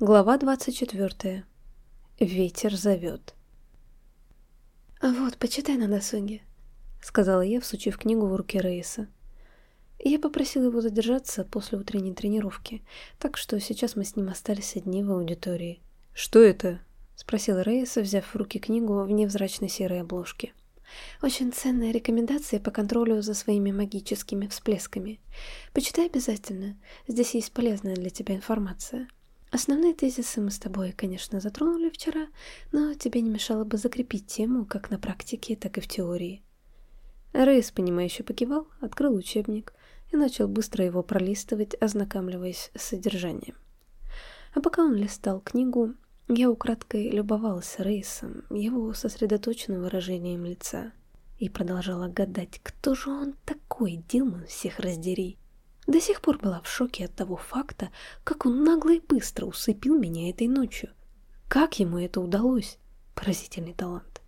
Глава 24. Ветер зовет. «А вот, почитай на досуге», — сказала я, всучив книгу в руки Рейса. Я попросила его задержаться после утренней тренировки, так что сейчас мы с ним остались одни в аудитории. «Что это?» — спросил Рейса, взяв в руки книгу в невзрачной серой обложке. «Очень ценные рекомендации по контролю за своими магическими всплесками. Почитай обязательно, здесь есть полезная для тебя информация». Основные тезисы мы с тобой, конечно, затронули вчера, но тебе не мешало бы закрепить тему как на практике, так и в теории. Рейс, понимающе покивал, открыл учебник и начал быстро его пролистывать, ознакомливаясь с содержанием. А пока он листал книгу, я украдкой любовалась Рейсом, его сосредоточенным выражением лица, и продолжала гадать, кто же он такой, Дилман, всех раздери. До сих пор была в шоке от того факта, как он нагло и быстро усыпил меня этой ночью. Как ему это удалось? Поразительный талант.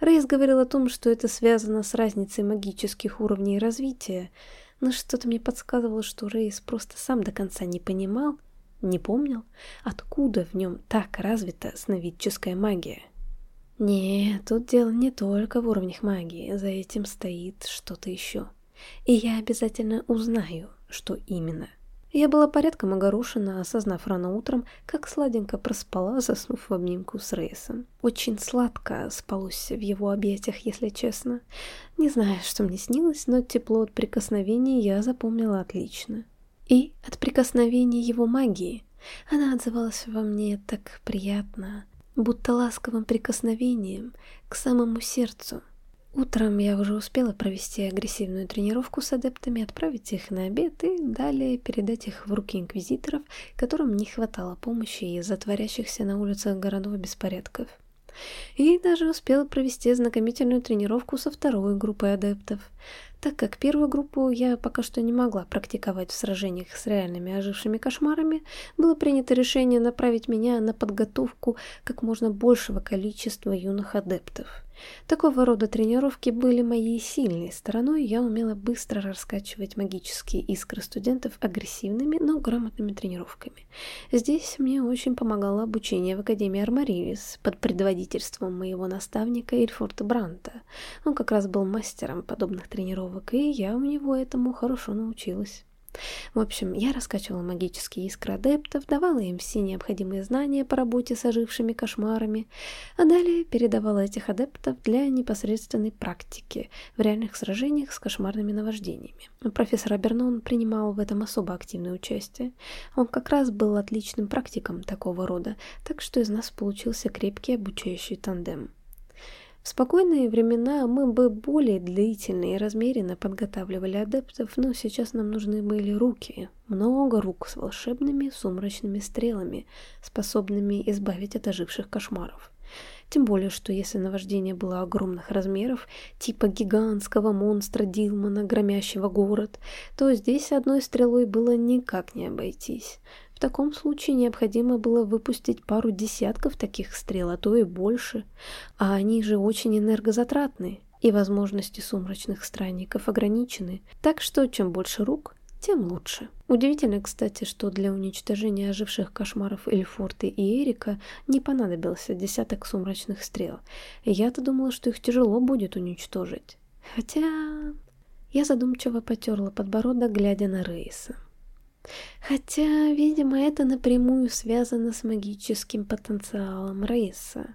Рейс говорил о том, что это связано с разницей магических уровней развития, но что-то мне подсказывало, что Рейс просто сам до конца не понимал, не помнил, откуда в нем так развита сновидческая магия. Нет, тут дело не только в уровнях магии, за этим стоит что-то еще. И я обязательно узнаю, что именно. Я была порядком огорошена, осознав рано утром, как сладенько проспала, заснув в обнимку с Рейсом. Очень сладко спалось в его объятиях, если честно. Не знаю, что мне снилось, но тепло от прикосновений я запомнила отлично. И от прикосновения его магии. Она отзывалась во мне так приятно, будто ласковым прикосновением к самому сердцу. Утром я уже успела провести агрессивную тренировку с адептами, отправить их на обед и далее передать их в руки инквизиторов, которым не хватало помощи из-за творящихся на улицах городов беспорядков. И даже успела провести знакомительную тренировку со второй группой адептов. Так как первую группу я пока что не могла практиковать в сражениях с реальными ожившими кошмарами, было принято решение направить меня на подготовку как можно большего количества юных адептов. Такого рода тренировки были моей сильной стороной, я умела быстро раскачивать магические искры студентов агрессивными, но грамотными тренировками. Здесь мне очень помогало обучение в Академии Армаривис под предводительством моего наставника Эльфорта Бранта. Он как раз был мастером подобных тренировок, и я у него этому хорошо научилась. В общем, я раскачивала магические искры адептов, давала им все необходимые знания по работе с ожившими кошмарами, а далее передавала этих адептов для непосредственной практики в реальных сражениях с кошмарными наваждениями. Профессор Абернон принимал в этом особо активное участие. Он как раз был отличным практиком такого рода, так что из нас получился крепкий обучающий тандем. В спокойные времена мы бы более длительно и размеренно подготавливали адептов, но сейчас нам нужны были руки, много рук с волшебными сумрачными стрелами, способными избавить от оживших кошмаров. Тем более, что если наваждение было огромных размеров, типа гигантского монстра Дилмана, громящего город, то здесь одной стрелой было никак не обойтись. В таком случае необходимо было выпустить пару десятков таких стрел, а то и больше. А они же очень энергозатратны, и возможности сумрачных странников ограничены. Так что чем больше рук, тем лучше. Удивительно, кстати, что для уничтожения оживших кошмаров Эльфорты и Эрика не понадобился десяток сумрачных стрел. Я-то думала, что их тяжело будет уничтожить. Хотя... Я задумчиво потерла подбородок, глядя на Рейса. Хотя, видимо, это напрямую связано с магическим потенциалом Рейса.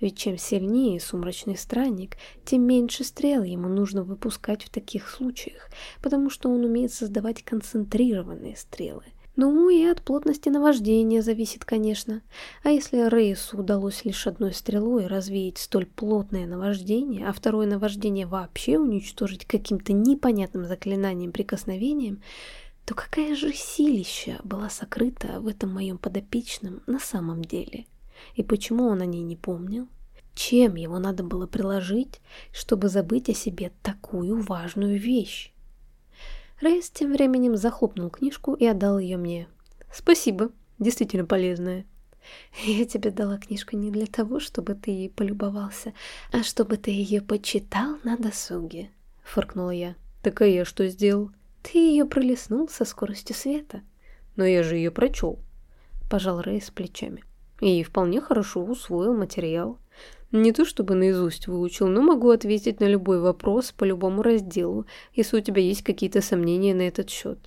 Ведь чем сильнее сумрачный странник, тем меньше стрел ему нужно выпускать в таких случаях, потому что он умеет создавать концентрированные стрелы. Ну и от плотности наваждения зависит, конечно. А если Рейсу удалось лишь одной стрелой развеять столь плотное наваждение, а второе наваждение вообще уничтожить каким-то непонятным заклинанием-прикосновением, то какая же силища была сокрыта в этом моем подопечном на самом деле? И почему он о ней не помнил? Чем его надо было приложить, чтобы забыть о себе такую важную вещь? Рейс тем временем захлопнул книжку и отдал ее мне. «Спасибо, действительно полезная». «Я тебе дала книжку не для того, чтобы ты ей полюбовался, а чтобы ты ее почитал на досуге», — фыркнула я. «Так а я что сделал?» Ты ее пролистнул со скоростью света. Но я же ее прочел. пожал Рейс плечами. И вполне хорошо усвоил материал. Не то чтобы наизусть выучил, но могу ответить на любой вопрос по любому разделу, если у тебя есть какие-то сомнения на этот счет.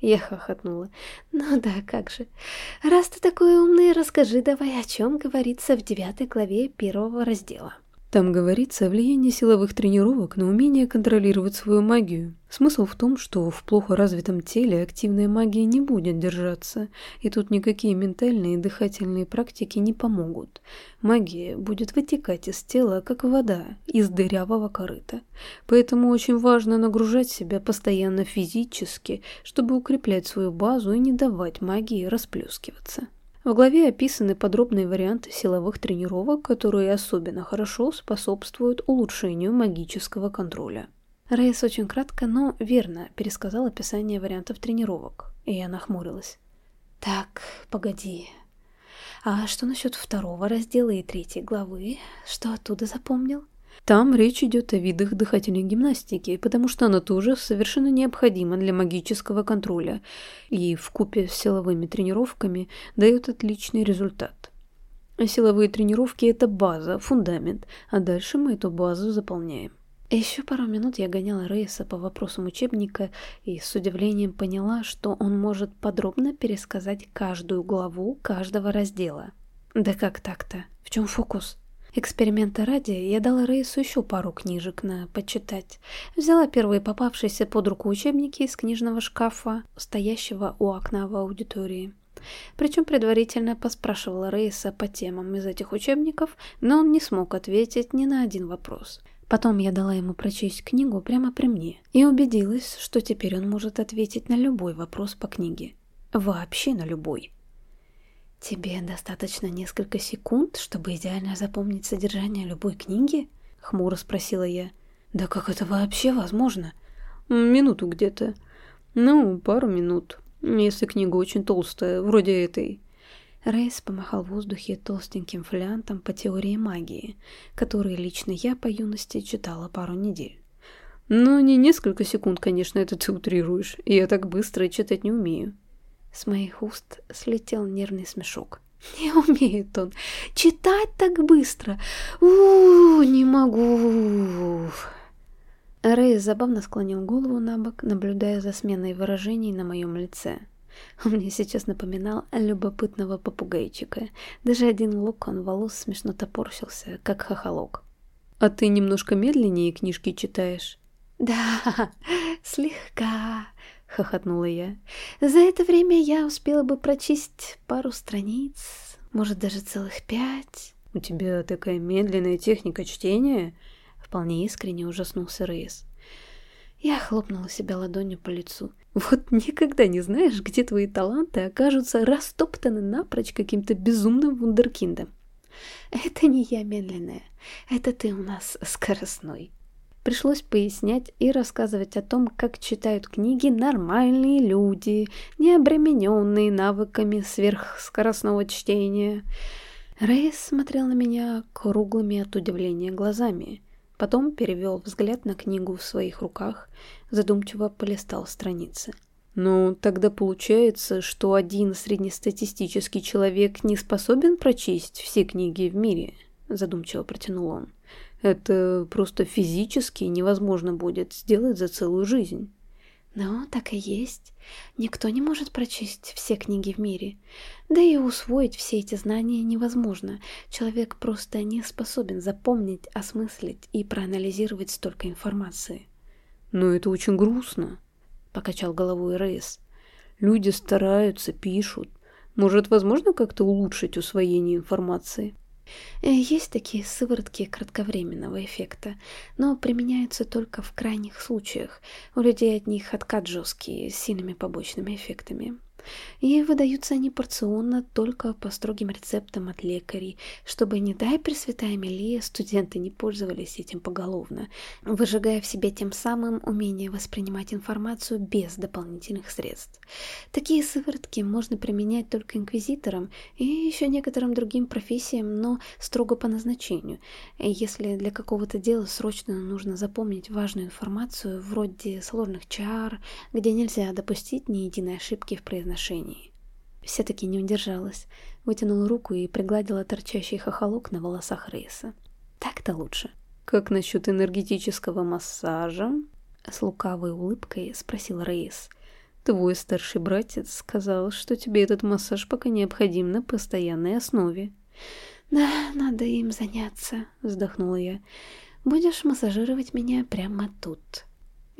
Я хохотнула. «Ну да, как же. Раз ты такой умный, расскажи давай, о чем говорится в девятой главе первого раздела». Там говорится о влиянии силовых тренировок на умение контролировать свою магию. Смысл в том, что в плохо развитом теле активная магия не будет держаться, и тут никакие ментальные и дыхательные практики не помогут. Магия будет вытекать из тела, как вода, из дырявого корыта. Поэтому очень важно нагружать себя постоянно физически, чтобы укреплять свою базу и не давать магии расплескиваться. В главе описаны подробные варианты силовых тренировок, которые особенно хорошо способствуют улучшению магического контроля. Рейс очень кратко, но верно пересказал описание вариантов тренировок, и я нахмурилась. «Так, погоди. А что насчет второго раздела и третьей главы? Что оттуда запомнил?» Там речь идет о видах дыхательной гимнастики, потому что она тоже совершенно необходима для магического контроля и в купе с силовыми тренировками дает отличный результат. А силовые тренировки – это база, фундамент, а дальше мы эту базу заполняем. Еще пару минут я гоняла Рейса по вопросам учебника и с удивлением поняла, что он может подробно пересказать каждую главу каждого раздела. Да как так-то? В чем фокус? Эксперимента ради я дала Рейсу еще пару книжек на почитать. Взяла первые попавшиеся под руку учебники из книжного шкафа, стоящего у окна в аудитории. Причем предварительно поспрашивала Рейса по темам из этих учебников, но он не смог ответить ни на один вопрос. Потом я дала ему прочесть книгу прямо при мне и убедилась, что теперь он может ответить на любой вопрос по книге. Вообще на любой. «Тебе достаточно несколько секунд, чтобы идеально запомнить содержание любой книги?» — хмуро спросила я. «Да как это вообще возможно?» «Минуту где-то. Ну, пару минут, если книга очень толстая, вроде этой». Рейс помахал в воздухе толстеньким фолиантом по теории магии, который лично я по юности читала пару недель. «Ну, не несколько секунд, конечно, это ты утрируешь. Я так быстро читать не умею». С моих уст слетел нервный смешок. Не умеет он читать так быстро. У, -у, -у не могу. Рэй забавно склонил голову на бок, наблюдая за сменой выражений на моем лице. Он мне сейчас напоминал любопытного попугайчика. Даже один локон волос смешно топорщился, как хохолок. «А ты немножко медленнее книжки читаешь?» «Да, слегка», — хохотнула я. «За это время я успела бы прочесть пару страниц, может, даже целых пять». «У тебя такая медленная техника чтения?» Вполне искренне ужаснулся Рейс. Я хлопнула себя ладонью по лицу. «Вот никогда не знаешь, где твои таланты окажутся растоптаны напрочь каким-то безумным вундеркиндом». «Это не я медленная, это ты у нас скоростной». Пришлось пояснять и рассказывать о том, как читают книги нормальные люди, не обремененные навыками сверхскоростного чтения. Рейс смотрел на меня круглыми от удивления глазами. Потом перевел взгляд на книгу в своих руках, задумчиво полистал страницы. «Ну, тогда получается, что один среднестатистический человек не способен прочесть все книги в мире», задумчиво протянул он. Это просто физически невозможно будет сделать за целую жизнь. Ну, так и есть. Никто не может прочесть все книги в мире. Да и усвоить все эти знания невозможно. Человек просто не способен запомнить, осмыслить и проанализировать столько информации. Но это очень грустно, покачал головой Рейс. Люди стараются, пишут. Может, возможно как-то улучшить усвоение информации? Э, есть такие сыворотки кратковременного эффекта, но применяются только в крайних случаях. У людей от них откат жесткий, с сильными побочными эффектами. И выдаются они порционно только по строгим рецептам от лекарей, чтобы, не дай Пресвятая Мелия, студенты не пользовались этим поголовно, выжигая в себе тем самым умение воспринимать информацию без дополнительных средств. Такие сыворотки можно применять только инквизиторам и еще некоторым другим профессиям, но строго по назначению. Если для какого-то дела срочно нужно запомнить важную информацию, вроде сложных чар, где нельзя допустить ни единой ошибки в произношении отношений. Все-таки не удержалась, вытянула руку и пригладила торчащий хохолок на волосах Рейса. Так-то лучше. «Как насчет энергетического массажа?» С лукавой улыбкой спросил Рейс. «Твой старший братец сказал, что тебе этот массаж пока необходим на постоянной основе». «Да, надо им заняться», — вздохнула я. «Будешь массажировать меня прямо тут».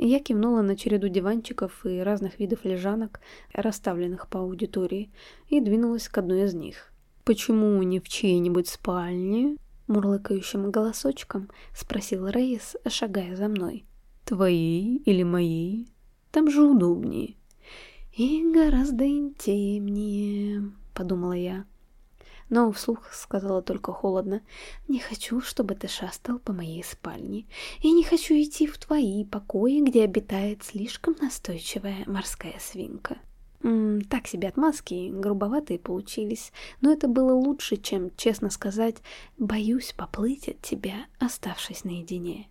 Я кивнула на череду диванчиков и разных видов лежанок, расставленных по аудитории, и двинулась к одной из них. «Почему не в чьей-нибудь спальне?» Мурлыкающим голосочком спросил Рейс, шагая за мной. «Твоей или моей? Там же удобнее». «И гораздо интимнее», — подумала я но вслух сказала только холодно. «Не хочу, чтобы ты шастал по моей спальне, и не хочу идти в твои покои, где обитает слишком настойчивая морская свинка». М -м, так себе отмазки, грубоватые получились, но это было лучше, чем, честно сказать, «боюсь поплыть от тебя, оставшись наедине».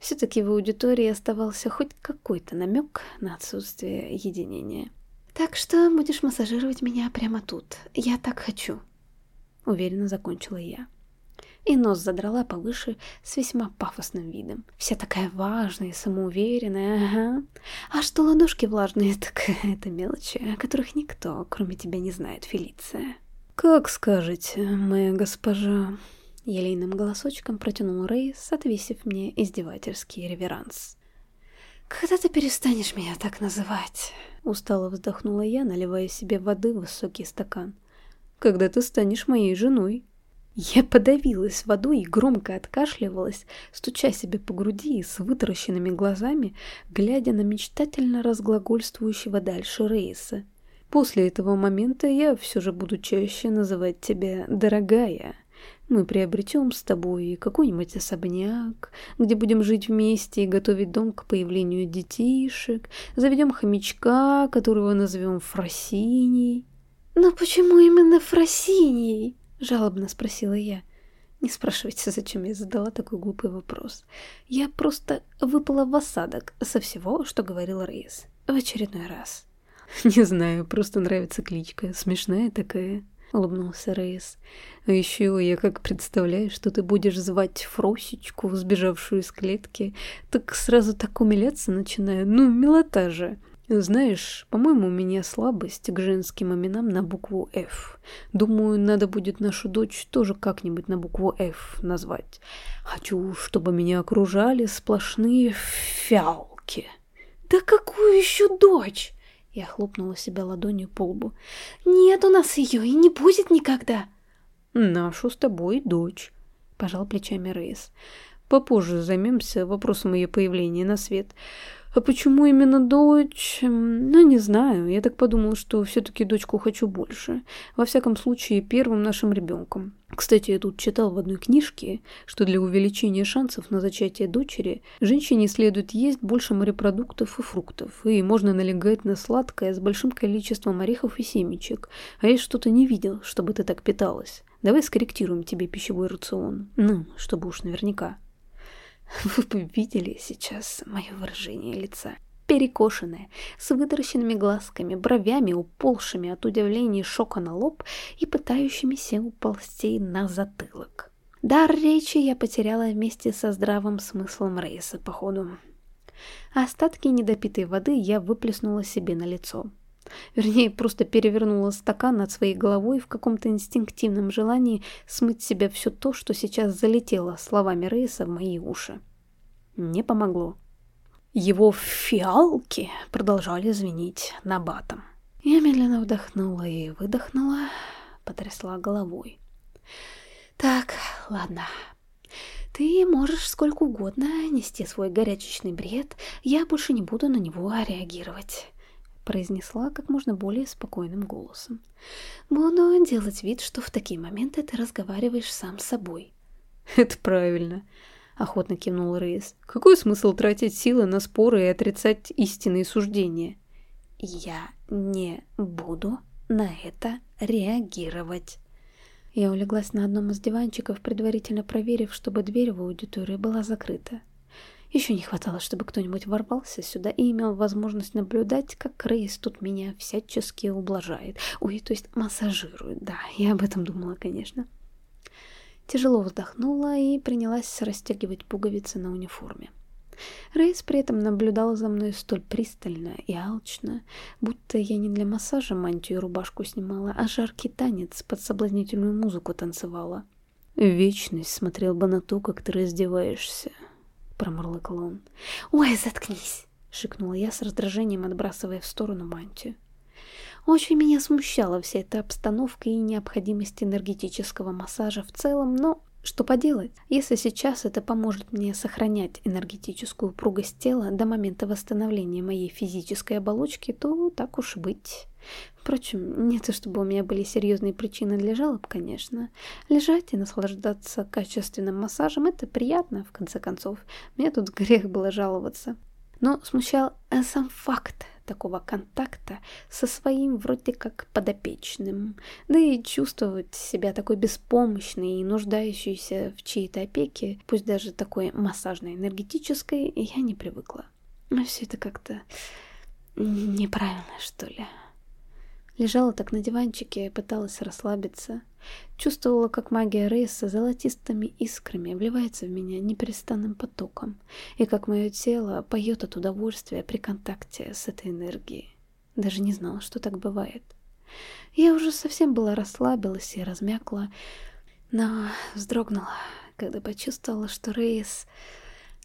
Все-таки в аудитории оставался хоть какой-то намек на отсутствие единения. «Так что будешь массажировать меня прямо тут. Я так хочу» уверенно закончила я. И нос задрала повыше с весьма пафосным видом. Вся такая важная и самоуверенная, ага. А что ладошки влажные, так это мелочи, о которых никто, кроме тебя, не знает, Фелиция. «Как скажете, моя госпожа?» Елейным голосочком протянул Рейс, отвесив мне издевательский реверанс. «Когда ты перестанешь меня так называть?» Устало вздохнула я, наливая себе воды в высокий стакан когда ты станешь моей женой. Я подавилась водой и громко откашливалась, стуча себе по груди и с вытаращенными глазами, глядя на мечтательно разглагольствующего дальше Рейса. После этого момента я все же буду чаще называть тебя «дорогая». Мы приобретем с тобой какой-нибудь особняк, где будем жить вместе и готовить дом к появлению детишек, заведем хомячка, которого назовем Фросиней. «Но почему именно Фросиньей?» — жалобно спросила я. Не спрашивайте, зачем я задала такой глупый вопрос. Я просто выпала в осадок со всего, что говорил Рейс. В очередной раз. «Не знаю, просто нравится кличка. Смешная такая», — улыбнулся Рейс. «А еще я как представляю, что ты будешь звать Фросечку, сбежавшую из клетки, так сразу так умиляться начинаю. Ну, милота же!» Знаешь, по-моему, у меня слабость к женским именам на букву «Ф». Думаю, надо будет нашу дочь тоже как-нибудь на букву «Ф» назвать. Хочу, чтобы меня окружали сплошные фиалки. «Да какую еще дочь?» Я хлопнула себя ладонью по лбу. «Нет у нас ее и не будет никогда!» «Нашу с тобой дочь», — пожал плечами Рейс. «Попозже займемся вопросом ее появления на свет». А почему именно дочь? Ну, не знаю. Я так подумала, что все-таки дочку хочу больше. Во всяком случае, первым нашим ребенком. Кстати, я тут читал в одной книжке, что для увеличения шансов на зачатие дочери женщине следует есть больше морепродуктов и фруктов, и можно налегать на сладкое с большим количеством орехов и семечек. А я что-то не видел, чтобы ты так питалась. Давай скорректируем тебе пищевой рацион. Ну, чтобы уж наверняка. Вы бы видели сейчас мое выражение лица. Перекошенное, с вытаращенными глазками, бровями, уползшими от удивления и шока на лоб и пытающимися уползти на затылок. Дар речи я потеряла вместе со здравым смыслом рейса, походу. Остатки недопитой воды я выплеснула себе на лицо. Вернее, просто перевернула стакан над своей головой в каком-то инстинктивном желании смыть себя все то, что сейчас залетело словами Рейса в мои уши. Не помогло. Его фиалки продолжали звенеть набатом. Я медленно вдохнула и выдохнула, потрясла головой. «Так, ладно. Ты можешь сколько угодно нести свой горячечный бред, я больше не буду на него реагировать» произнесла как можно более спокойным голосом. «Буду делать вид, что в такие моменты ты разговариваешь сам с собой». «Это правильно», — охотно кивнул Рейс. «Какой смысл тратить силы на споры и отрицать истинные суждения?» «Я не буду на это реагировать». Я улеглась на одном из диванчиков, предварительно проверив, чтобы дверь в аудиторию была закрыта. Еще не хватало, чтобы кто-нибудь ворвался сюда и имел возможность наблюдать, как Рейс тут меня всячески ублажает. Ой, то есть массажирует, да, я об этом думала, конечно. Тяжело вздохнула и принялась расстегивать пуговицы на униформе. Рейс при этом наблюдал за мной столь пристально и алчно, будто я не для массажа мантию и рубашку снимала, а жаркий танец под соблазнительную музыку танцевала. «Вечность смотрел бы на то, как ты раздеваешься», — промурлыкал он. «Ой, заткнись!» — шикнула я с раздражением, отбрасывая в сторону мантию. Очень меня смущала вся эта обстановка и необходимость энергетического массажа в целом, но что поделать, если сейчас это поможет мне сохранять энергетическую упругость тела до момента восстановления моей физической оболочки, то так уж быть. Впрочем, не то чтобы у меня были серьезные причины для жалоб, конечно. Лежать и наслаждаться качественным массажем – это приятно, в конце концов. Мне тут грех было жаловаться. Но смущал сам факт такого контакта со своим вроде как подопечным, да и чувствовать себя такой беспомощной и нуждающейся в чьей-то опеке, пусть даже такой массажно-энергетической, я не привыкла. Но все это как-то неправильно, что ли. Лежала так на диванчике, пыталась расслабиться. Чувствовала, как магия Рейса золотистыми искрами вливается в меня непрестанным потоком, и как мое тело поет от удовольствия при контакте с этой энергией. Даже не знала, что так бывает. Я уже совсем была расслабилась и размякла, но вздрогнула, когда почувствовала, что Рейс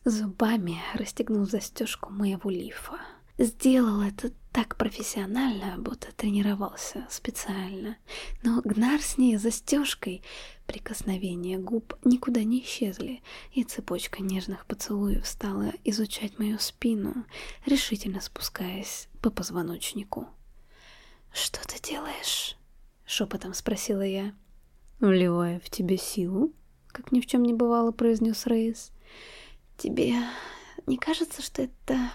зубами расстегнул застежку моего лифа. Сделал это так профессионально, будто тренировался специально. Но Гнар с ней застежкой, прикосновения губ никуда не исчезли, и цепочка нежных поцелуев стала изучать мою спину, решительно спускаясь по позвоночнику. «Что ты делаешь?» — шепотом спросила я. «Вливая в тебе силу», — как ни в чем не бывало, произнес Рейс. «Тебе не кажется, что это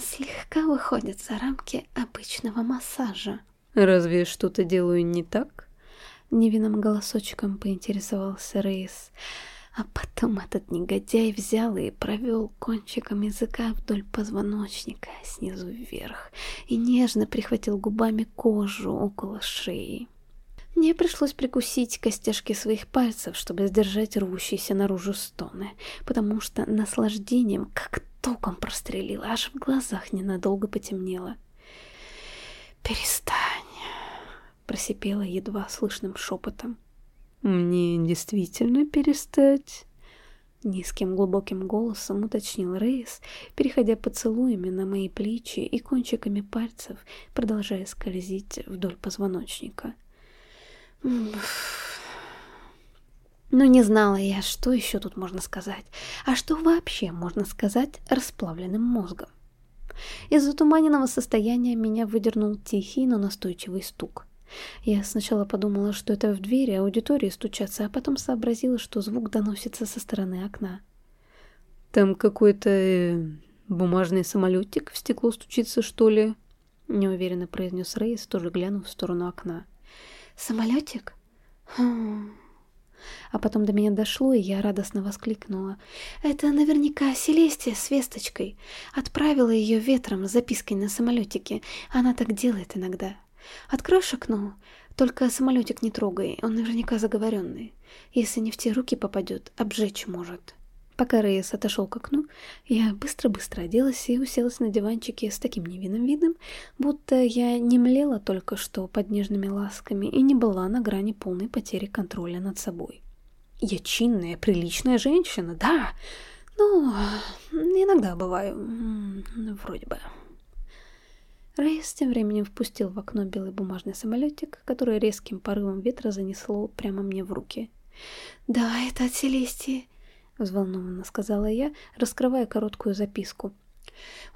слегка выходит за рамки обычного массажа. «Разве что-то делаю не так?» Невинным голосочком поинтересовался Рейс. А потом этот негодяй взял и провел кончиком языка вдоль позвоночника снизу вверх и нежно прихватил губами кожу около шеи. Мне пришлось прикусить костяшки своих пальцев, чтобы сдержать рвущиеся наружу стоны, потому что наслаждением, как током прострелила, аж в глазах ненадолго потемнело. «Перестань!» — просипела едва слышным шепотом. «Мне действительно перестать?» Низким глубоким голосом уточнил Рейс, переходя поцелуями на мои плечи и кончиками пальцев, продолжая скользить вдоль позвоночника. Но не знала я, что еще тут можно сказать, а что вообще можно сказать расплавленным мозгом. Из затуманенного состояния меня выдернул тихий, но настойчивый стук. Я сначала подумала, что это в двери аудитории стучатся, а потом сообразила, что звук доносится со стороны окна. «Там какой-то э, бумажный самолетик в стекло стучится, что ли?» — неуверенно произнес Рейс, тоже глянув в сторону окна. «Самолетик? Хм...» А потом до меня дошло, и я радостно воскликнула. «Это наверняка Селестия с весточкой. Отправила ее ветром с запиской на самолетике. Она так делает иногда. Откроешь окно? Только самолетик не трогай, он наверняка заговоренный. Если не в те руки попадет, обжечь может». Пока Рейс отошел к окну, я быстро-быстро оделась и уселась на диванчике с таким невинным видом, будто я не млела только что под нежными ласками и не была на грани полной потери контроля над собой. Я чинная, приличная женщина, да, но иногда бываю, вроде бы. Рейс тем временем впустил в окно белый бумажный самолетик, который резким порывом ветра занесло прямо мне в руки. «Да, это от Селестии», — взволнованно сказала я, раскрывая короткую записку.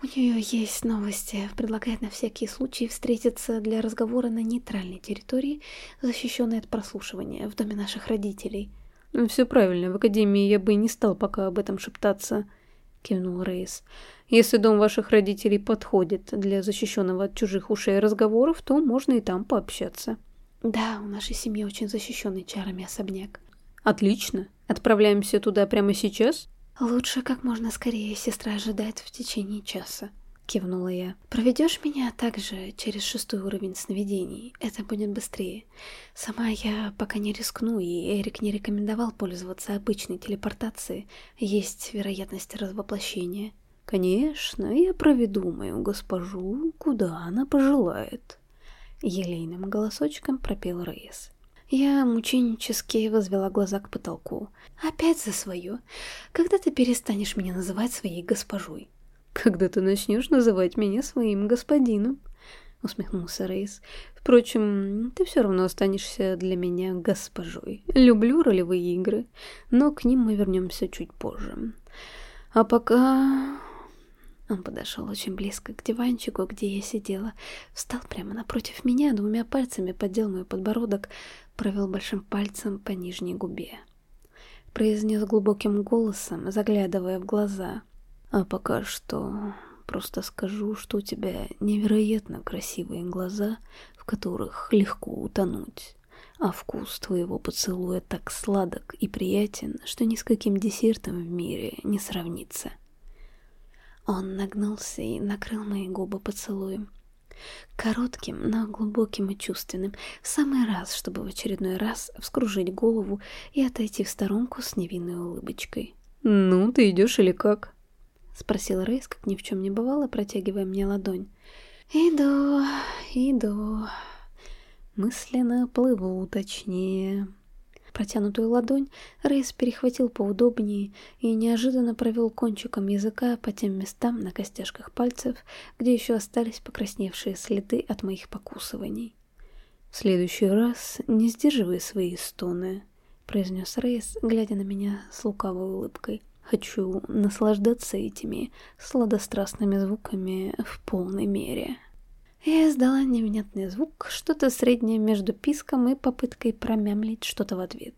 «У нее есть новости. Предлагает на всякий случай встретиться для разговора на нейтральной территории, защищенной от прослушивания, в доме наших родителей». «Ну, «Все правильно. В Академии я бы и не стал пока об этом шептаться», — кивнул Рейс. «Если дом ваших родителей подходит для защищенного от чужих ушей разговоров, то можно и там пообщаться». «Да, у нашей семьи очень защищенный чарами особняк». «Отлично. Отправляемся туда прямо сейчас?» «Лучше как можно скорее сестра ожидает в течение часа», — кивнула я. «Проведешь меня также через шестой уровень сновидений? Это будет быстрее. Сама я пока не рискну, и Эрик не рекомендовал пользоваться обычной телепортацией. Есть вероятность развоплощения». «Конечно, я проведу мою госпожу, куда она пожелает», — елейным голосочком пропел Рейс. Я мученически возвела глаза к потолку. «Опять за свое. Когда ты перестанешь меня называть своей госпожой?» «Когда ты начнешь называть меня своим господином», — усмехнулся Рейс. «Впрочем, ты все равно останешься для меня госпожой. Люблю ролевые игры, но к ним мы вернемся чуть позже. А пока...» Он подошел очень близко к диванчику, где я сидела, встал прямо напротив меня, двумя пальцами поддел мой подбородок, провел большим пальцем по нижней губе. Произнес глубоким голосом, заглядывая в глаза. «А пока что просто скажу, что у тебя невероятно красивые глаза, в которых легко утонуть, а вкус твоего поцелуя так сладок и приятен, что ни с каким десертом в мире не сравнится». Он нагнулся и накрыл мои губы поцелуем. Коротким, но глубоким и чувственным, в самый раз, чтобы в очередной раз вскружить голову и отойти в сторонку с невинной улыбочкой. «Ну, ты идешь или как?» — спросил Рейс, как ни в чем не бывало, протягивая мне ладонь. «Иду, иду». Мысленно плыву, точнее. Протянутую ладонь Рейс перехватил поудобнее и неожиданно провел кончиком языка по тем местам на костяшках пальцев, где еще остались покрасневшие следы от моих покусываний. «В следующий раз не сдерживай свои стоны», — произнес Рейс, глядя на меня с лукавой улыбкой. «Хочу наслаждаться этими сладострастными звуками в полной мере». Я издала невнятный звук, что-то среднее между писком и попыткой промямлить что-то в ответ.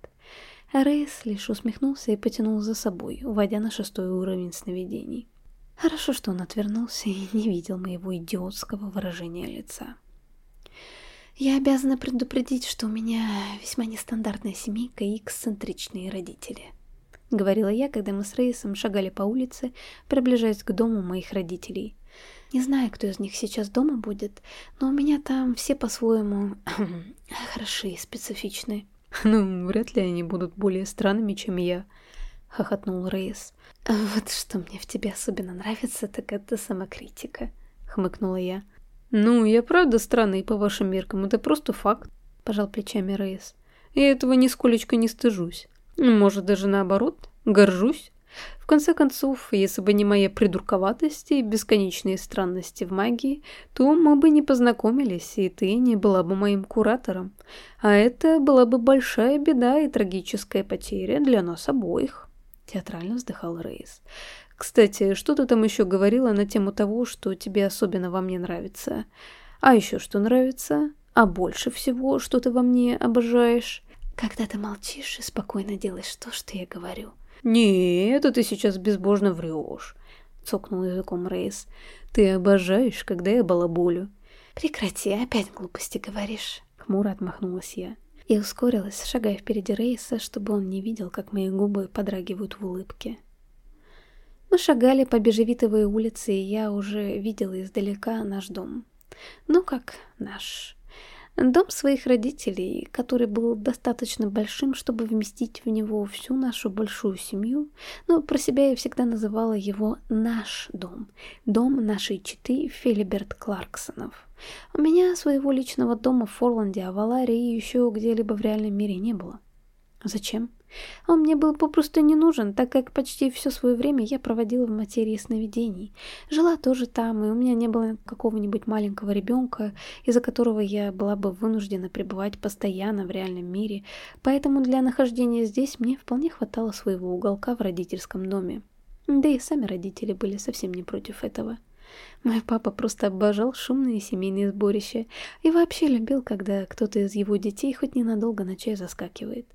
Рейс лишь усмехнулся и потянул за собой, уводя на шестой уровень сновидений. Хорошо, что он отвернулся и не видел моего идиотского выражения лица. Я обязана предупредить, что у меня весьма нестандартная семейка и эксцентричные родители. Говорила я, когда мы с Рейсом шагали по улице, приближаясь к дому моих родителей – не знаю, кто из них сейчас дома будет, но у меня там все по-своему хороши и специфичны. Ну, вряд ли они будут более странными, чем я, хохотнул Рейс. Вот что мне в тебе особенно нравится, так это самокритика, хмыкнула я. Ну, я правда странный по вашим меркам, это просто факт, пожал плечами Рейс. Я этого нисколечко не стыжусь. Может, даже наоборот, горжусь. В конце концов, если бы не моя придурковатость и бесконечные странности в магии, то мы бы не познакомились, и ты не была бы моим куратором. А это была бы большая беда и трагическая потеря для нас обоих. Театрально вздыхал Рейс. Кстати, что ты там еще говорила на тему того, что тебе особенно во мне нравится? А еще что нравится? А больше всего, что ты во мне обожаешь? Когда ты молчишь и спокойно делаешь то, что я говорю. «Не, это ты сейчас безбожно врешь», — цокнул языком Рейс. «Ты обожаешь, когда я балаболю». «Прекрати, опять глупости говоришь», — хмуро отмахнулась я. И ускорилась, шагая впереди Рейса, чтобы он не видел, как мои губы подрагивают в улыбке. Мы шагали по Бежевитовой улице, и я уже видела издалека наш дом. Ну как наш. Дом своих родителей, который был достаточно большим, чтобы вместить в него всю нашу большую семью, но про себя я всегда называла его «наш дом», дом нашей четы Филиберт Кларксонов. У меня своего личного дома в Форланде, а в еще где-либо в реальном мире не было. Зачем? Он мне был попросту не нужен, так как почти все свое время я проводила в материи сновидений. Жила тоже там, и у меня не было какого-нибудь маленького ребенка, из-за которого я была бы вынуждена пребывать постоянно в реальном мире, поэтому для нахождения здесь мне вполне хватало своего уголка в родительском доме. Да и сами родители были совсем не против этого. Мой папа просто обожал шумные семейные сборища и вообще любил, когда кто-то из его детей хоть ненадолго на чай заскакивает.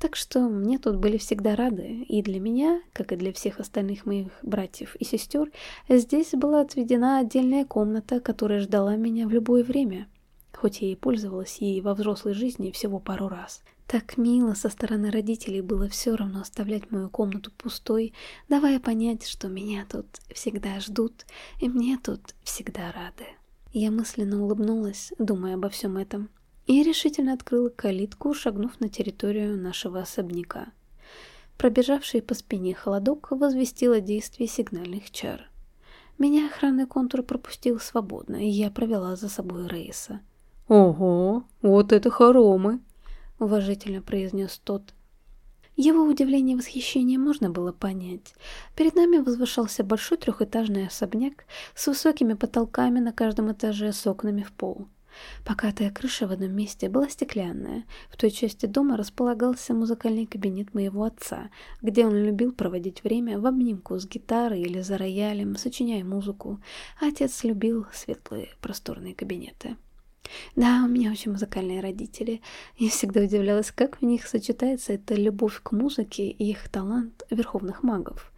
Так что мне тут были всегда рады, и для меня, как и для всех остальных моих братьев и сестер, здесь была отведена отдельная комната, которая ждала меня в любое время. хоть я и пользовалась ей во взрослой жизни всего пару раз. Так мило со стороны родителей было все равно оставлять мою комнату пустой, давая понять, что меня тут всегда ждут, и мне тут всегда рады. Я мысленно улыбнулась, думая обо всем этом, и решительно открыла калитку, шагнув на территорию нашего особняка. Пробежавший по спине холодок возвестил о действии сигнальных чар. Меня охранный контур пропустил свободно, и я провела за собой Рейса. «Ого, вот это хоромы!» Уважительно произнес тот. Его удивление и восхищение можно было понять. Перед нами возвышался большой трехэтажный особняк с высокими потолками на каждом этаже с окнами в пол. Покатая крыша в одном месте была стеклянная. В той части дома располагался музыкальный кабинет моего отца, где он любил проводить время в обнимку с гитарой или за роялем, сочиняя музыку. отец любил светлые просторные кабинеты. Да, у меня очень музыкальные родители. Я всегда удивлялась, как в них сочетается эта любовь к музыке и их талант верховных магов.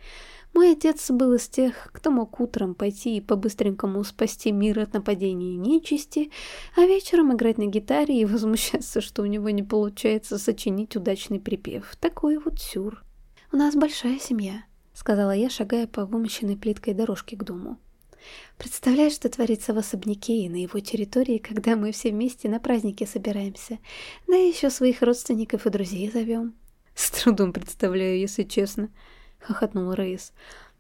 Мой отец был из тех, кто мог утром пойти и по-быстренькому спасти мир от нападений нечисти, а вечером играть на гитаре и возмущаться, что у него не получается сочинить удачный припев. Такой вот сюр. «У нас большая семья», — сказала я, шагая по вымощенной плиткой дорожке к дому. Представляешь, что творится в особняке и на его территории, когда мы все вместе на празднике собираемся. Да и еще своих родственников и друзей зовем. С трудом представляю, если честно, хохотнул Рейс.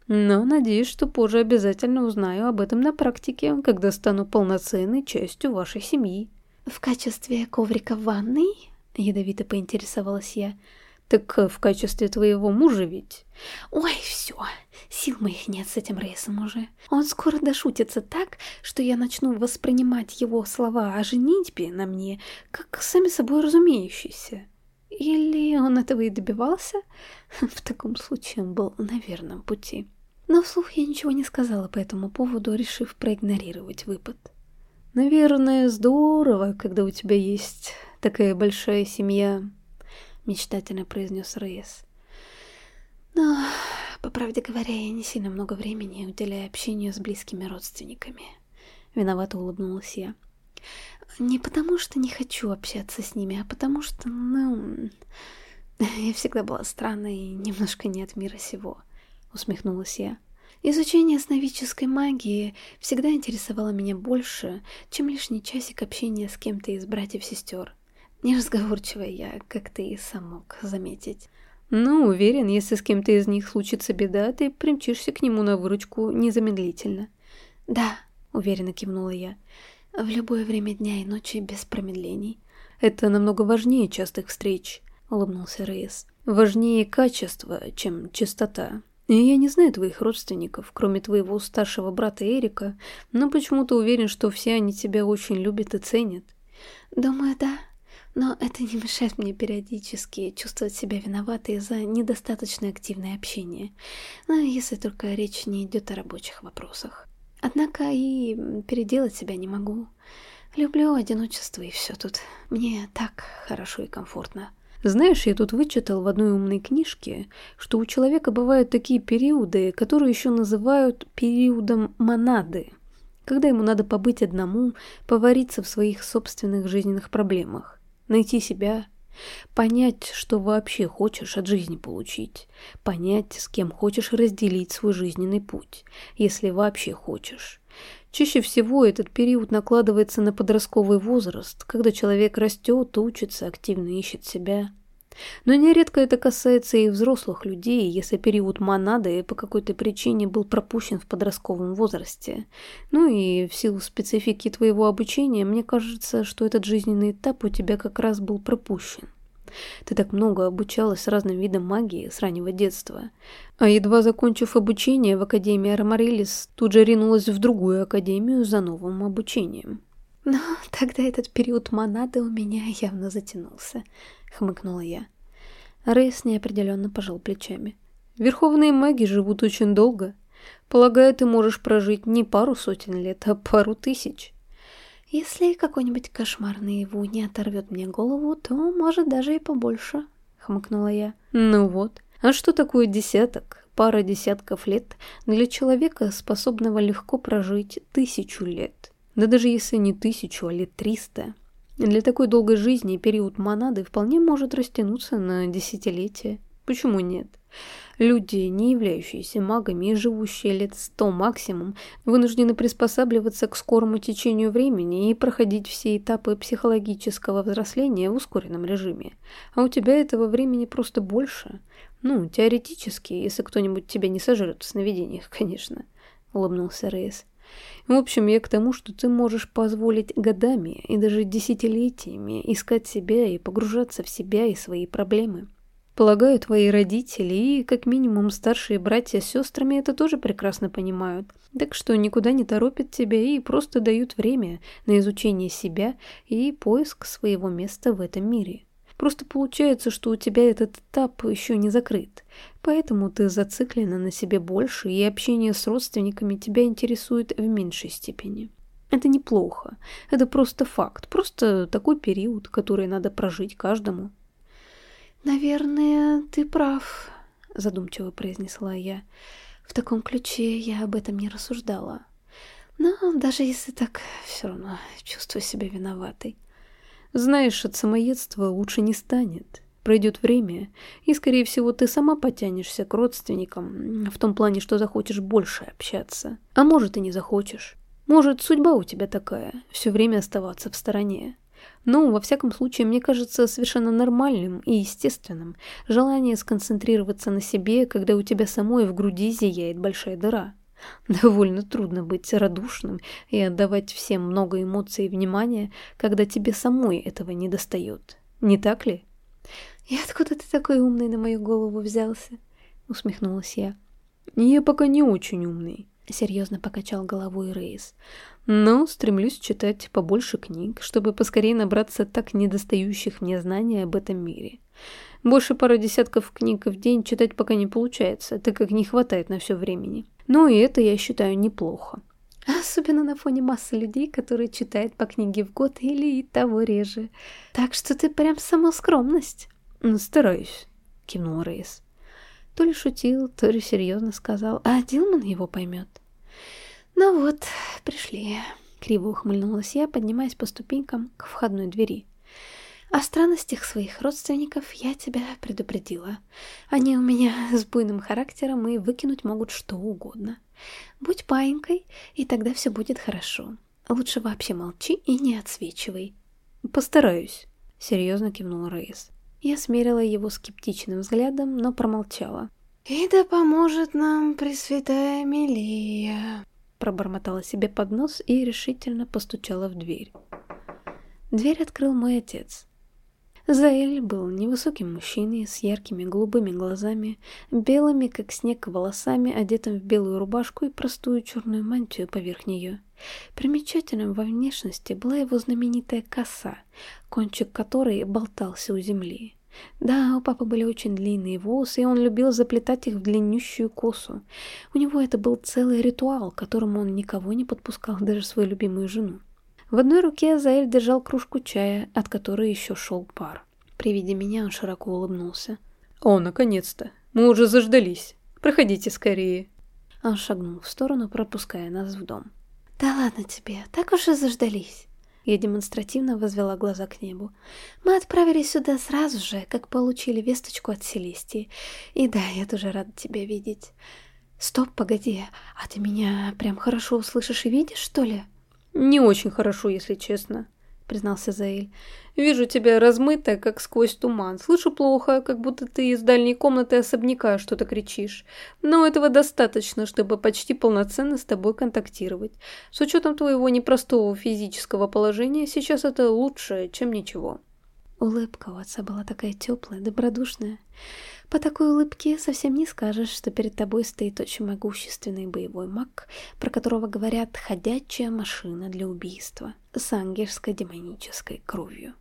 Но надеюсь, что позже обязательно узнаю об этом на практике, когда стану полноценной частью вашей семьи. В качестве коврика в ванной? Ядовито поинтересовалась я. Так э, в качестве твоего мужа ведь. Ой, все, сил моих нет с этим рейсом уже. Он скоро дошутится так, что я начну воспринимать его слова о женитьбе на мне как сами собой разумеющиеся. Или он этого и добивался? В таком случае он был на верном пути. Но вслух я ничего не сказала по этому поводу, решив проигнорировать выпад. Наверное, здорово, когда у тебя есть такая большая семья, — мечтательно произнес Рейс. «Но, по правде говоря, я не сильно много времени уделяю общению с близкими родственниками». Виновато улыбнулась я. «Не потому, что не хочу общаться с ними, а потому что, ну... Я всегда была странной и немножко не от мира сего», — усмехнулась я. Изучение сновидческой магии всегда интересовало меня больше, чем лишний часик общения с кем-то из братьев-сестер. Неразговорчивая я, как ты и сам мог заметить. Но уверен, если с кем-то из них случится беда, ты примчишься к нему на выручку незамедлительно. Да, уверенно кивнула я. В любое время дня и ночи без промедлений. Это намного важнее частых встреч, улыбнулся Рейс. Важнее качество, чем чистота. И я не знаю твоих родственников, кроме твоего старшего брата Эрика, но почему-то уверен, что все они тебя очень любят и ценят. Думаю, да, но это не мешает мне периодически чувствовать себя виноватой за недостаточно активное общение, но если только речь не идет о рабочих вопросах. Однако и переделать себя не могу. Люблю одиночество и все тут. Мне так хорошо и комфортно. Знаешь, я тут вычитал в одной умной книжке, что у человека бывают такие периоды, которые еще называют периодом монады, когда ему надо побыть одному, повариться в своих собственных жизненных проблемах найти себя, понять, что вообще хочешь от жизни получить, понять, с кем хочешь разделить свой жизненный путь, если вообще хочешь. Чаще всего этот период накладывается на подростковый возраст, когда человек растет, учится, активно ищет себя – но нередко это касается и взрослых людей, если период монады по какой-то причине был пропущен в подростковом возрасте. Ну и в силу специфики твоего обучения, мне кажется, что этот жизненный этап у тебя как раз был пропущен. Ты так много обучалась разным видам магии с раннего детства. А едва закончив обучение в Академии Арамарелис, тут же ринулась в другую академию за новым обучением. Но тогда этот период монады у меня явно затянулся. — хмыкнула я. Рейс неопределенно пожал плечами. «Верховные маги живут очень долго. Полагаю, ты можешь прожить не пару сотен лет, а пару тысяч». «Если какой-нибудь кошмар наяву не оторвет мне голову, то, может, даже и побольше», — хмыкнула я. «Ну вот. А что такое десяток? Пара десятков лет для человека, способного легко прожить тысячу лет?» Да даже если не тысячу, а лет триста. Для такой долгой жизни период монады вполне может растянуться на десятилетия. Почему нет? Люди, не являющиеся магами и живущие лет сто максимум, вынуждены приспосабливаться к скорому течению времени и проходить все этапы психологического взросления в ускоренном режиме. А у тебя этого времени просто больше. Ну, теоретически, если кто-нибудь тебя не сожрет в сновидениях, конечно, улыбнулся Рейс. В общем, я к тому, что ты можешь позволить годами и даже десятилетиями искать себя и погружаться в себя и свои проблемы. Полагаю, твои родители и, как минимум, старшие братья с сестрами это тоже прекрасно понимают, так что никуда не торопят тебя и просто дают время на изучение себя и поиск своего места в этом мире. Просто получается, что у тебя этот этап еще не закрыт, поэтому ты зациклена на себе больше, и общение с родственниками тебя интересует в меньшей степени. Это неплохо, это просто факт, просто такой период, который надо прожить каждому. «Наверное, ты прав», — задумчиво произнесла я. «В таком ключе я об этом не рассуждала. Но даже если так, все равно чувствую себя виноватой». «Знаешь, от самоедства лучше не станет. Пройдет время, и, скорее всего, ты сама потянешься к родственникам, в том плане, что захочешь больше общаться. А может, и не захочешь. Может, судьба у тебя такая, все время оставаться в стороне. Но, во всяком случае, мне кажется совершенно нормальным и естественным желание сконцентрироваться на себе, когда у тебя самой в груди зияет большая дыра. Довольно трудно быть радушным и отдавать всем много эмоций и внимания, когда тебе самой этого не достает. Не так ли? «И откуда ты такой умный на мою голову взялся?» — усмехнулась я. «Я пока не очень умный», — серьезно покачал головой Рейс. «Но стремлюсь читать побольше книг, чтобы поскорее набраться так недостающих мне знаний об этом мире. Больше пары десятков книг в день читать пока не получается, так как не хватает на все времени. Но и это я считаю неплохо. Особенно на фоне массы людей, которые читают по книге в год или и того реже. Так что ты прям самоскромность. «Стараюсь», — кивнул Рейс. То ли шутил, то ли серьезно сказал, а Дилман его поймет. «Ну вот, пришли», — криво ухмыльнулась я, поднимаясь по ступенькам к входной двери. «О странностях своих родственников я тебя предупредила. Они у меня с буйным характером и выкинуть могут что угодно. Будь паинькой, и тогда все будет хорошо. Лучше вообще молчи и не отсвечивай». «Постараюсь», — серьезно кивнул Рейс. Я смерила его скептичным взглядом, но промолчала. «И да поможет нам Пресвятая Мелия», пробормотала себе под нос и решительно постучала в дверь. Дверь открыл мой отец. Заэль был невысоким мужчиной с яркими голубыми глазами, белыми, как снег, волосами, одетым в белую рубашку и простую черную мантию поверх нее. Примечательным во внешности была его знаменитая коса, кончик которой болтался у земли. Да, у папы были очень длинные волосы, и он любил заплетать их в длиннющую косу. У него это был целый ритуал, которому он никого не подпускал, даже свою любимую жену. В одной руке Заэль держал кружку чая, от которой еще шел пар. При виде меня он широко улыбнулся. «О, наконец-то! Мы уже заждались! Проходите скорее!» Он шагнул в сторону, пропуская нас в дом. «Да ладно тебе, так уж и заждались!» Я демонстративно возвела глаза к небу. «Мы отправились сюда сразу же, как получили весточку от Селестии. И да, я тоже рада тебя видеть. Стоп, погоди, а ты меня прям хорошо услышишь и видишь, что ли?» «Не очень хорошо, если честно», — признался Заэль. «Вижу тебя размытая, как сквозь туман. Слышу плохо, как будто ты из дальней комнаты особняка что-то кричишь. Но этого достаточно, чтобы почти полноценно с тобой контактировать. С учетом твоего непростого физического положения, сейчас это лучше, чем ничего». Улыбка у отца была такая теплая, добродушная. По такой улыбке совсем не скажешь, что перед тобой стоит очень могущественный боевой маг, про которого говорят «ходячая машина для убийства» с ангельской демонической кровью.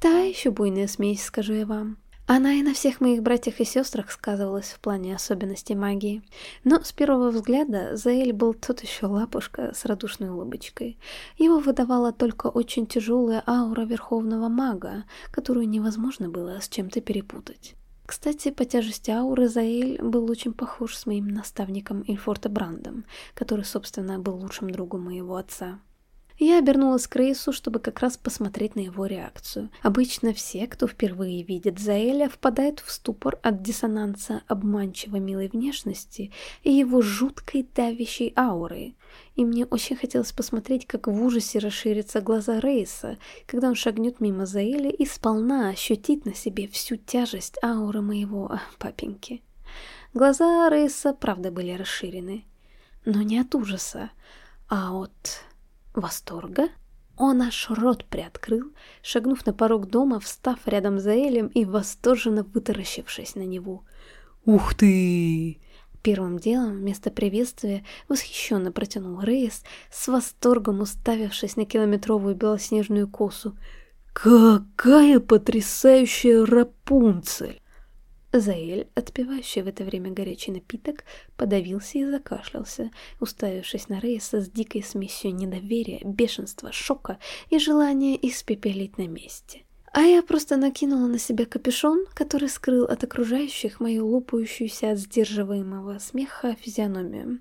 Та еще буйная смесь, скажу я вам. Она и на всех моих братьях и сестрах сказывалась в плане особенностей магии. Но с первого взгляда Заэль был тот еще лапушка с радушной улыбочкой. Его выдавала только очень тяжелая аура верховного мага, которую невозможно было с чем-то перепутать. Кстати, по тяжести ауры Заэль был очень похож с моим наставником Ильфорта Брандом, который, собственно, был лучшим другом моего отца. Я обернулась к Рейсу, чтобы как раз посмотреть на его реакцию. Обычно все, кто впервые видит Заэля, впадают в ступор от диссонанса обманчиво милой внешности и его жуткой давящей ауры. И мне очень хотелось посмотреть, как в ужасе расширятся глаза Рейса, когда он шагнет мимо Заэля и сполна ощутит на себе всю тяжесть ауры моего а, папеньки. Глаза Рейса, правда, были расширены. Но не от ужаса, а от восторга. Он аж рот приоткрыл, шагнув на порог дома, встав рядом за Элем и восторженно вытаращившись на него. «Ух ты!» Первым делом вместо приветствия восхищенно протянул Рейс, с восторгом уставившись на километровую белоснежную косу. «Какая потрясающая Рапунцель!» Заэль, отпивающий в это время горячий напиток, подавился и закашлялся, уставившись на Рейса с дикой смесью недоверия, бешенства, шока и желания испепелить на месте. А я просто накинула на себя капюшон, который скрыл от окружающих мою лопающуюся от сдерживаемого смеха физиономию.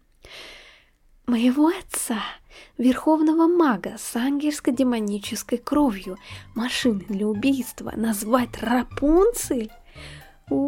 Моего отца, верховного мага с ангельско-демонической кровью, машины для убийства, назвать Рапунцель? Ooh.